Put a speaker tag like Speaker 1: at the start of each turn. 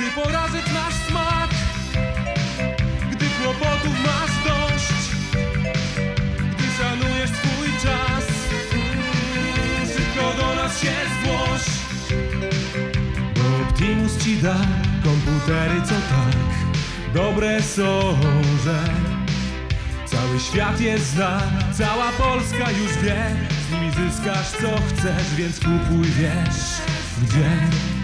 Speaker 1: Gdy porażek masz smak Gdy kłopotów masz dość Gdy szanujesz swój czas Szybko do nas się zgłoś. Bo Optimus ci da komputery, co tak Dobre są, że Cały świat je zna, cała Polska już wie Z nimi zyskasz co chcesz, więc kupuj wiesz Gdzie.